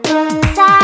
不在。